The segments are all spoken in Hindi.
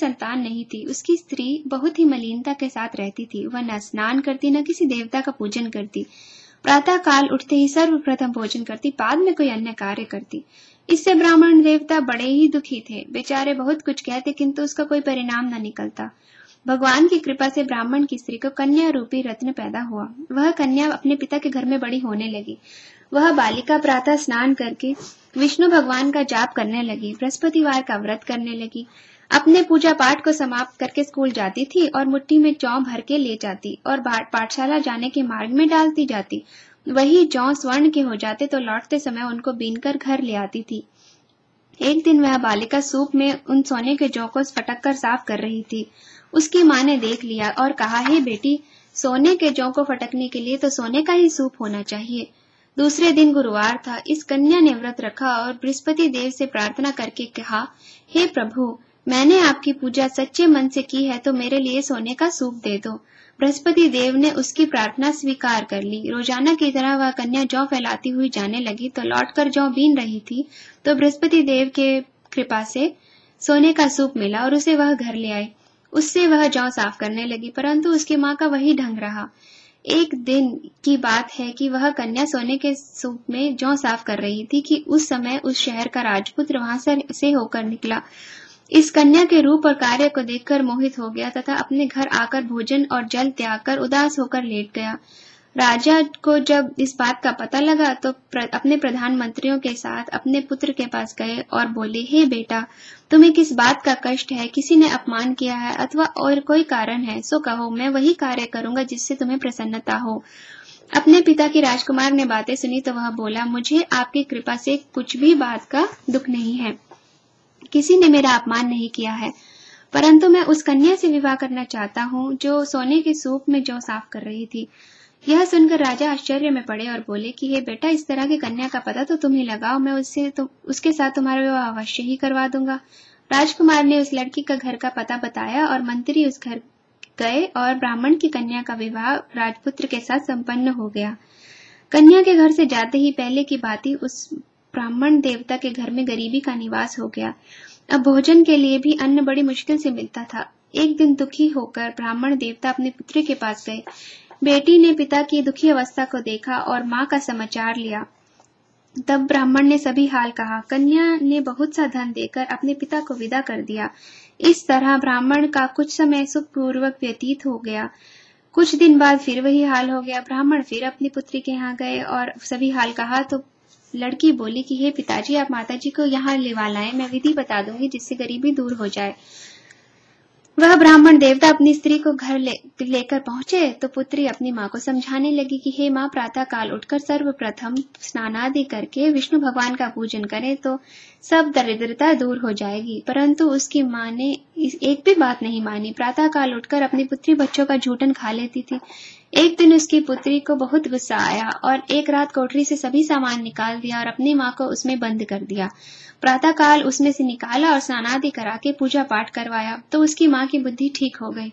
संतान नहीं थी। उसकी स्त्री बहुत ही मलिनता के साथ रहती थी। वह न स्नान करती, न किसी देवता का पूजन करती। प्रातः काल उठते ही सर्वप्रथम भोजन करती, बाद में कोई अन्य कार्य करती। इससे ब्राह्मण देवता बड़े ही दुखी थे। बेचारे बहुत कुछ कहते, किंतु उसका कोई परिणाम न निकलता। भगवान की कृपा से ब्राह्मण की स्त्री को कन्या रूपी रत्न पैदा हुआ। वह कन्या अपने पिता के घर में बड़ी होने लगी। वह बालिका प्रातः स्नान करके विष्णु भगवान का जाप करने लगी। बृहस्पतिवार का व्रत करने लगी। अपने पूजा पाठ को समाप्त करके स्कूल जाती थी और मुट्ठी में जौ भर के ले जाती और पाठशाला जाने के मार्ग में डालती जाती। वही जौ स्वर्ण के हो जाते तो लौटते समय उनको बीनकर घर ले आती थी। एक दिन वह बालिका सूप में उन सोने के जौ को फटक कर साफ़ कर रही थी। उसकी माँ ने देख लिया और कहा, हे बेटी, सोने के जौ को फटकने के लिए तो सोने का ही सूप होना चाहिए। दूसरे दिन गुरुवार था, इस कन्या ने व्रत रखा और बृहस्पति देव से प्रार्थना करके कहा, हे प्रभु मैंने आपकी पूजा सच्चे मन से की है तो मेरे लिए सोने का सूप दे दो। बृहस्पति देव ने उसकी प्रार्थना स्वीकार कर ली। रोज़ाना की तरह वह कन्या जौ फैलाती हुई जाने लगी तो लौटकर जौ बीन रही थी तो बृहस्पति देव के कृपा से सोने का सूप मिला और उसे वह घर ले आए उससे वह जौ साफ़ करने लगी परंतु उसकी माँ का वही ढंग रहा। एक दिन की बात है कि वह कन्या सोने के सूप में जौ साफ़ कर रही थी कि उस समय उस शहर का राजपुत्र वहाँ से होकर निकला। इस कन्या के रूप और कार्य को देखकर मोहित हो गया तथा अपने घर आकर भोजन और जल त्याग कर उदास होकर लेट गया। राजा को जब इस बात का पता लगा तो प्र, अपने प्रधानमंत्रियों के साथ अपने पुत्र के पास गए और बोले हे बेटा तुम्हें किस बात का कष्ट है? किसी ने अपमान किया है अथवा और कोई कारण है? सो कहो मैं वही कार्य करूँगा जिससे तुम्हें प्रसन्नता हो। अपने पिता की राजकुमार ने बातें सुनी तो वह बोला मुझे आपकी कृपा से कुछ भी बात का दुख नहीं है। किसी ने मेरा अपमान नहीं किया है। परंतु मैं उस कन्या से विवाह करना चाहता हूँ, जो सोने के सूप में जो साफ़ कर रही थी। यह सुनकर राजा आश्चर्य में पड़े और बोले कि, हे बेटा, इस तरह की कन्या का पता तो तुम ही लगाओ, मैं उससे तो उसके साथ तुम्हारा विवाह अवश्य ही करवा दूँगा। राजकुमार ने उस लड़की का घर का पता बताया और मंत्री उस घर गए और ब्राह्मण की कन्या का विवाह राजपुत्र के साथ संपन्न हो गया। कन्या के घर से जाते ही पहले की बात ही उस ब्राह्मण देवता के घर में गरीबी का निवास हो गया। अब भोजन के लिए भी अन्न बड़ी मुश्किल से मिलता था। एक दिन दुखी होकर ब्राह्मण देवता अपने पुत्र के पास गए। बेटी ने पिता की दुखी अवस्था को देखा और माँ का समाचार लिया। तब ब्राह्मण ने सभी हाल कहा। कन्या ने बहुत सा धन देकर अपने पिता को विदा कर दिया। इस तरह ब्राह्मण का कुछ समय सुखपूर्वक व्यतीत हो गया। कुछ दिन बाद फिर वही हाल हो गया। ब्राह्मण फिर अपनी पुत्री के यहाँ गए और सभी हाल कहा तो लड़की बोली कि हे पिताजी आप माताजी को यहाँ लेवा लाए। मैं विधि बता दूँगी जिससे गरीबी दूर हो जाए। वह ब्राह्मण देवता अपनी स्त्री को घर ले, लेकर पहुँचे तो पुत्री अपनी माँ को समझाने लगी कि हे माँ प्रातः काल उठकर सर्वप्रथम स्नानादि करके विष्णु भगवान का पूजन करें तो सब दरिद्रता दूर हो जाएगी। परंतु उसकी माँ ने एक भी बात नहीं मानी। प्रातः काल उठकर अपनी पुत्री बच्चों का झूठन खा लेती थी। एक दिन उसकी पुत्री को बहुत गुस्सा आया और एक रात कोठरी से सभी सामान निकाल दिया और अपनी माँ को उसमें बंद कर दिया। प्रातः काल उसमें से निकाला और स्नानादि करा के पूजा पाठ करवाया तो उसकी माँ की बुद्धि ठीक हो गई।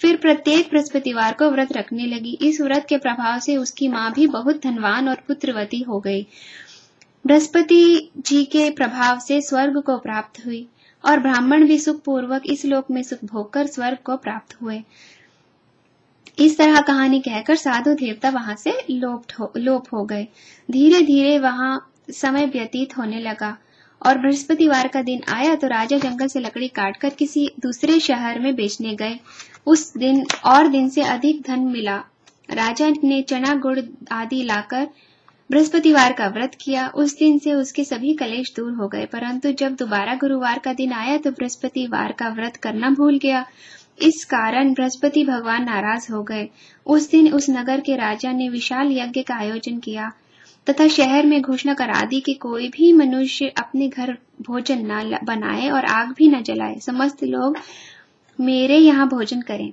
फिर प्रत्येक बृहस्पतिवार को व्रत रखने लगी। इस व्रत के प्रभाव से उसकी माँ भी बहुत धनवान और पुत्रवती हो गई। बृहस्पति जी के प्रभाव से स्वर्ग को प्राप्त हुई और ब्राह्मण भी सुख पूर्वक इस लोक में सुख भोगकर स्वर्ग को प्राप्त हुए। इस तरह कहानी कहकर साधु देवता वहाँ से लोप हो, लोप हो गए। धीरे धीरे वहाँ समय व्यतीत होने लगा और बृहस्पतिवार का दिन आया तो राजा जंगल से लकड़ी काटकर किसी दूसरे शहर में बेचने गए। उस दिन और दिन से अधिक धन मिला। राजा ने चना गुड़ आदि लाकर बृहस्पतिवार का व्रत किया। उस दिन से उसके सभी कलेश दूर हो गए परंतु जब दोबारा गुरुवार का दिन आया तो बृहस्पतिवार का व्रत करना भूल गया। इस कारण बृहस्पति भगवान नाराज़ हो गए। उस दिन उस नगर के राजा ने विशाल यज्ञ का आयोजन किया तथा शहर में घोषणा करा दी कि कोई भी मनुष्य अपने घर भोजन न बनाए और आग भी न जलाए। समस्त लोग मेरे यहाँ भोजन करें।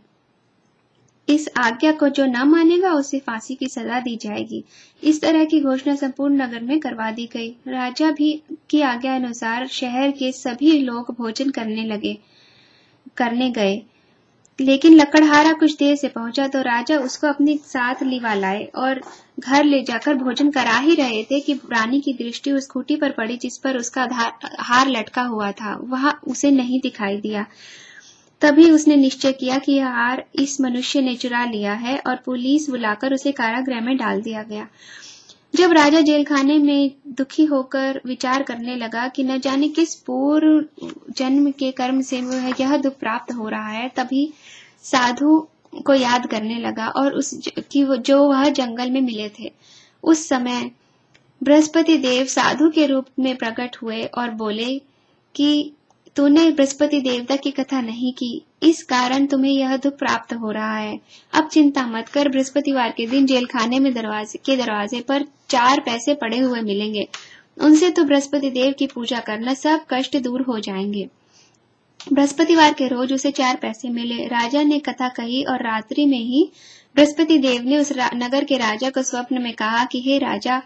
इस आज्ञा को जो न मानेगा उसे फांसी की सजा दी जाएगी। इस तरह की घोषणा संपूर्ण नगर में करवा दी गई। राजा भी की आज्ञा अनुसार शहर के सभी लोग भोजन करने लगे, करने गए। लेकिन लकड़हारा कुछ देर से पहुँचा तो राजा उसको अपने साथ लिवा लाए और घर ले जाकर भोजन करा ही रहे थे कि रानी की दृष्टि उस खूटी पर पड़ी जिस पर उसका हार लटका हुआ था। वह उसे नहीं दिखाई दिया। तभी उसने निश्चय किया कि यह हार इस मनुष्य ने चुरा लिया है और पुलिस बुलाकर उसे कारागृह में डाल दिया गया। जब राजा जेल खाने में दुखी होकर विचार करने लगा कि न जाने किस पूर्व जन्म के कर्म से वह यह दुख प्राप्त हो रहा है, तभी साधु को याद करने लगा और उस कि वो, जो वह जंगल में मिले थे। उस समय बृहस्पति देव साधु के रूप में प्रकट हुए और बोले कि तूने बृहस्पति देवता की कथा नहीं की। इस कारण तुम्हें यह दुख प्राप्त हो रहा है। अब चिंता मत कर, बृहस्पतिवार के दिन जेल खाने में दरवाजे, के दरवाजे पर चार पैसे पड़े हुए मिलेंगे। उनसे तो बृहस्पति देव की पूजा करना सब कष्ट दूर हो जाएँगे। बृहस्पतिवार के रोज उसे चार पैसे मिले। राजा ने कथा कही और रात्रि में ही बृहस्पति देव ने उस नगर के राजा को स्वप्न में कहा कि, हे राजा,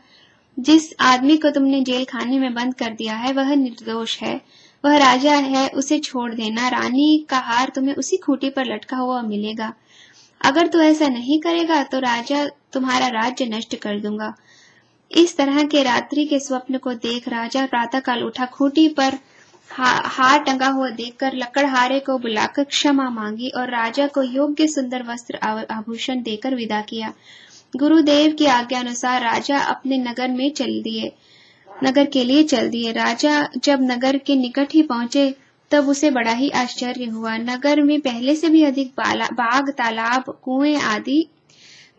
जिस आदमी को तुमने जेल खाने में बंद कर दिया है, वह निर्दोष है। वह राजा है, उसे छोड़ देना। रानी का हार तुम्हें उसी खूटी पर लटका हुआ मिलेगा। अगर तू ऐसा नहीं करेगा तो राजा तुम्हारा राज्य नष्ट कर दूँगा। इस तरह के रात्रि के स्वप्न को देख राजा प्रातःकाल उठा खूटी पर हार टंगा हुआ देखकर लकड़हारे को बुलाकर क्षमा मांगी और राजा को योग्य सुंदर वस्त्र आभूषण देकर विदा किया। गुरुदेव की आज्ञा अनुसार राजा अपने नगर में चल दिए। नगर के लिए चल दिए। राजा जब नगर के निकट ही पहुँचे, तब उसे बड़ा ही आश्चर्य हुआ। नगर में पहले से भी अधिक बाग, तालाब, कुएँ आदि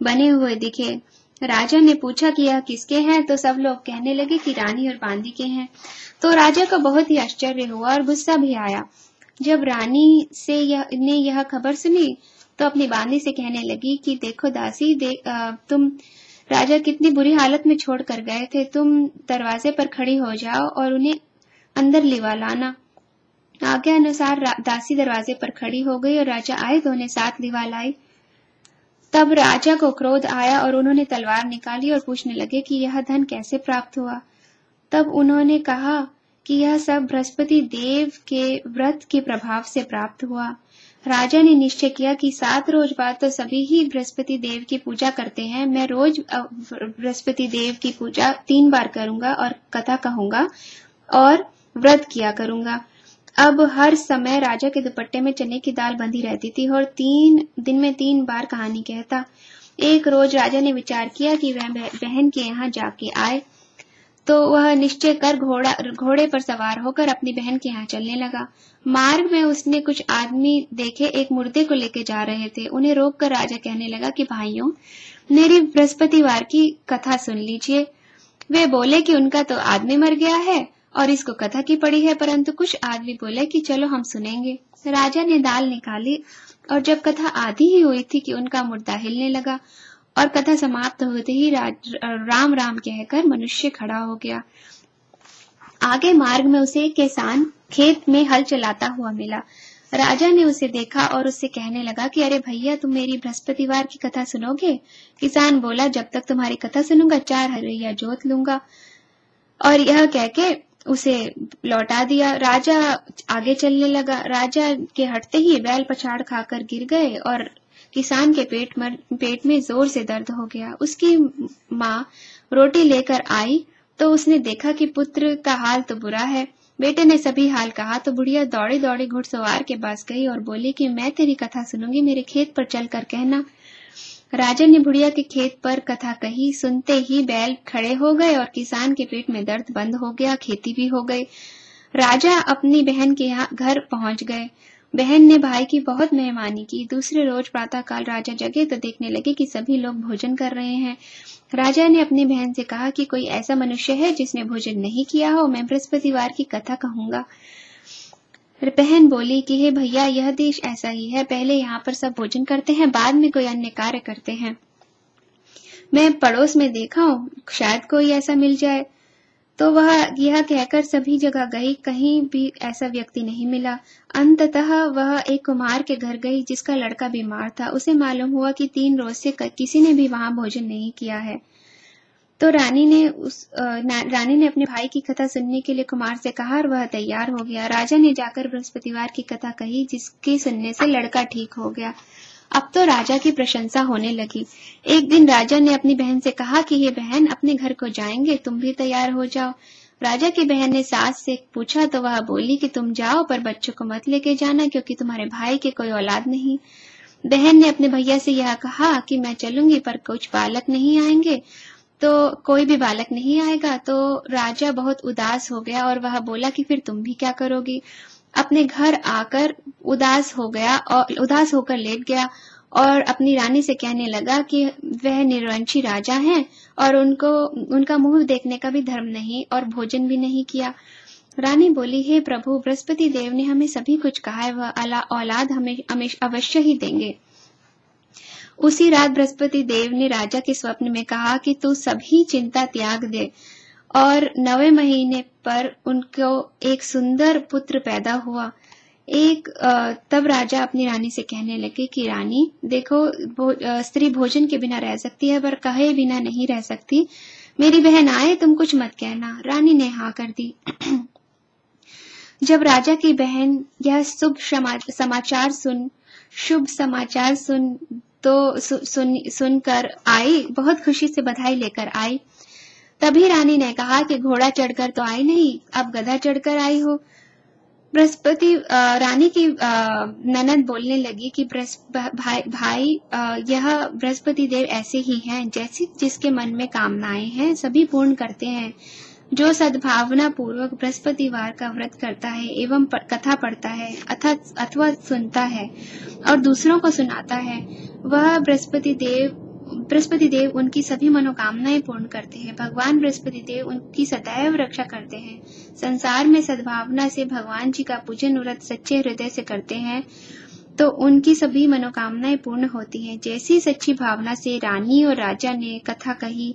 बने हुए दिखे। राजा ने पूछा कि यह किसके हैं? तो सब लोग कहने लगे कि रानी और बांदी के हैं। तो राजा को बहुत ही आश्चर्य हुआ और गुस्सा भी आया। जब रानी से यह ने यह खबर सुनी तो अपनी बांदी से कहने लगी कि देखो दासी दे, आ, तुम राजा कितनी बुरी हालत में छोड़ कर गए थे। तुम दरवाजे पर खड़ी हो जाओ और उन्हें अंदर लिवा लाना। आज्ञा अनुसार दासी दरवाजे पर खड़ी हो गई और राजा आए तो उन्हें साथ लिवा लाई। तब राजा को क्रोध आया और उन्होंने तलवार निकाली और पूछने लगे कि यह धन कैसे प्राप्त हुआ। तब उन्होंने कहा कि यह सब बृहस्पति देव के व्रत के प्रभाव से प्राप्त हुआ। राजा ने निश्चय किया कि सात रोज बाद तो सभी ही बृहस्पति देव की पूजा करते हैं। मैं रोज बृहस्पति देव की पूजा तीन बार करूँगा और कथा कहूँगा और व्रत किया करूँगा। अब हर समय राजा के दुपट्टे में चने की दाल बंधी रहती थी और तीन, दिन में तीन बार कहानी कहता। एक रोज राजा ने विचार किया कि वह बहन के यहाँ जाके आए तो वह निश्चय कर घोड़ा, घोड़े पर सवार होकर अपनी बहन के यहाँ चलने लगा। मार्ग में उसने कुछ आदमी देखे, एक मुर्दे को लेके जा रहे थे। उन्हें रोककर राजा कहने लगा कि, भाइयों, मेरी बृहस्पतिवार की कथा सुन लीजिए। वे बोले कि उनका तो आदमी मर गया है और इसको कथा की पड़ी है, परंतु कुछ आदमी बोले कि चलो हम सुनेंगे। राजा ने दाल निकाली और जब कथा आधी ही हुई थी कि उनका मुर्दा हिलने लगा और कथा समाप्त होते ही राम राम कहकर मनुष्य खड़ा हो गया। आगे मार्ग में उसे एक किसान खेत में हल चलाता हुआ मिला। राजा ने उसे देखा और उससे कहने लगा कि अरे भैया, तुम मेरी बृहस्पतिवार की कथा सुनोगे? किसान बोला, जब तक तुम्हारी कथा सुनूँगा, चार हरैया जोत लूँगा। और यह कह के उसे लौटा दिया। राजा आगे चलने लगा। राजा के हटते ही बैल पछाड़ खाकर गिर गए और किसान के पेट मर, पेट में ज़ोर से दर्द हो गया। उसकी माँ रोटी लेकर आई तो उसने देखा कि पुत्र का हाल तो बुरा है। बेटे ने सभी हाल कहा तो बुढ़िया दौड़ी दौड़ी घुड़सवार के पास गई और बोली कि मैं तेरी कथा सुनूँगी, मेरे खेत पर चलकर कहना। राजन ने बुढ़िया के खेत पर कथा कही, सुनते ही बैल खड़े हो गए और किसान के पेट में दर्द बंद हो गया, खेती भी हो गई। राजा अपनी बहन के यहाँ घर पहुँच गए। बहन ने भाई की बहुत मेहमानी की। दूसरे रोज प्रातःकाल राजा जगे तो देखने लगे कि सभी लोग भोजन कर रहे हैं। राजा ने अपनी बहन से कहा कि कोई ऐसा मनुष्य है जिसने भोजन नहीं किया हो, मैं बृहस्पतिवार की कथा कहूँगा। बहन बोली कि, हे भैया, यह देश ऐसा ही है। पहले यहाँ पर सब भोजन करते हैं, बाद में कोई अन्य कार्य करते हैं। मैं पड़ोस में देखा हूँ, शायद कोई ऐसा मिल जाए। तो वह यह कहकर सभी जगह गई, कहीं भी ऐसा व्यक्ति नहीं मिला। अंततः वह एक कुमार के घर गई, जिसका लड़का बीमार था। उसे मालूम हुआ कि तीन रोज से किसी ने भी वहाँ भोजन नहीं किया है। तो रानी ने उस रानी ने अपने भाई की कथा सुनने के लिए कुमार से कहा और वह तैयार हो गया। राजा ने जाकर बृहस्पतिवार की कथा कही, जिसकी सुनने से लड़का ठीक हो गया। अब तो राजा की प्रशंसा होने लगी। एक दिन राजा ने अपनी बहन से कहा कि ये बहन अपने घर को जाएँगे, तुम भी तैयार हो जाओ। राजा की बहन ने सास से पूछा तो वह बोली कि तुम जाओ, पर बच्चों को मत लेके जाना, क्योंकि तुम्हारे भाई के कोई औलाद नहीं। बहन ने अपने भैया से यह कहा कि मैं चलूँगी, पर कुछ बालक नहीं आएँगे। तो कोई भी बालक नहीं आएगा। तो राजा बहुत उदास हो गया और वह बोला कि फिर तुम भी क्या करोगी? अपने घर आकर उदास हो गया और उदास होकर लेट गया और अपनी रानी से कहने लगा कि वह निर्वंशी राजा हैं और उनको, उनका मुँह देखने का भी धर्म नहीं और भोजन भी नहीं किया। रानी बोली, हे प्रभु, बृहस्पति देव ने हमें सभी कुछ कहा है, वह औलाद हमें अवश्य ही देंगे। उसी रात बृहस्पति देव ने राजा के स्वप्न में कहा कि तू सभी चिंता त्याग दे। और नवे महीने पर उनको एक सुंदर पुत्र पैदा हुआ। एक तब राजा अपनी रानी से कहने लगे कि रानी देखो भो, स्त्री भोजन के बिना रह सकती है पर कहे बिना नहीं रह सकती। मेरी बहन आए तुम कुछ मत कहना रानी ने हाँ कर दी। जब राजा की बहन यह शुभ समाचार सुन शुभ समाचार सुन तो सु, सुन सुनकर आई बहुत खुशी से बधाई लेकर आई। तभी रानी ने कहा कि घोड़ा चढ़कर तो आई नहीं अब गधा चढ़कर आई हो। बृहस्पति रानी की ननद बोलने लगी कि भाई, भाई यह बृहस्पति देव ऐसे ही हैं जैसे जिसके मन में कामनाएँ हैं सभी पूर्ण करते हैं। जो सद्भावना पूर्वक बृहस्पतिवार का व्रत करता है एवं पर, कथा पढ़ता है अथवा सुनता है और दूसरों को सुनाता है वह बृहस्पति देव बृहस्पति देव उनकी सभी मनोकामनाएँ पूर्ण करते हैं। भगवान बृहस्पति देव उनकी सदैव रक्षा करते हैं। संसार में सद्भावना से भगवान जी का पूजन व्रत सच्चे हृदय से करते हैं तो उनकी सभी मनोकामनाएँ पूर्ण होती हैं। जैसी सच्ची भावना से रानी और राजा ने कथा कही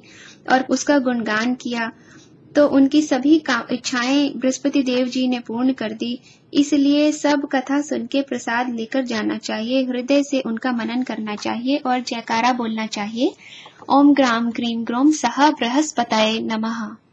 और उसका गुणगान किया तो उनकी सभी इच्छाएँ बृहस्पति देव जी ने पूर्ण कर दी। इसलिए सब कथा सुन के प्रसाद लेकर जाना चाहिए, हृदय से उनका मनन करना चाहिए और जयकारा बोलना चाहिए। ओम ग्राम, ग्रीम ग्रोम, सह बृहस्पताय नमः।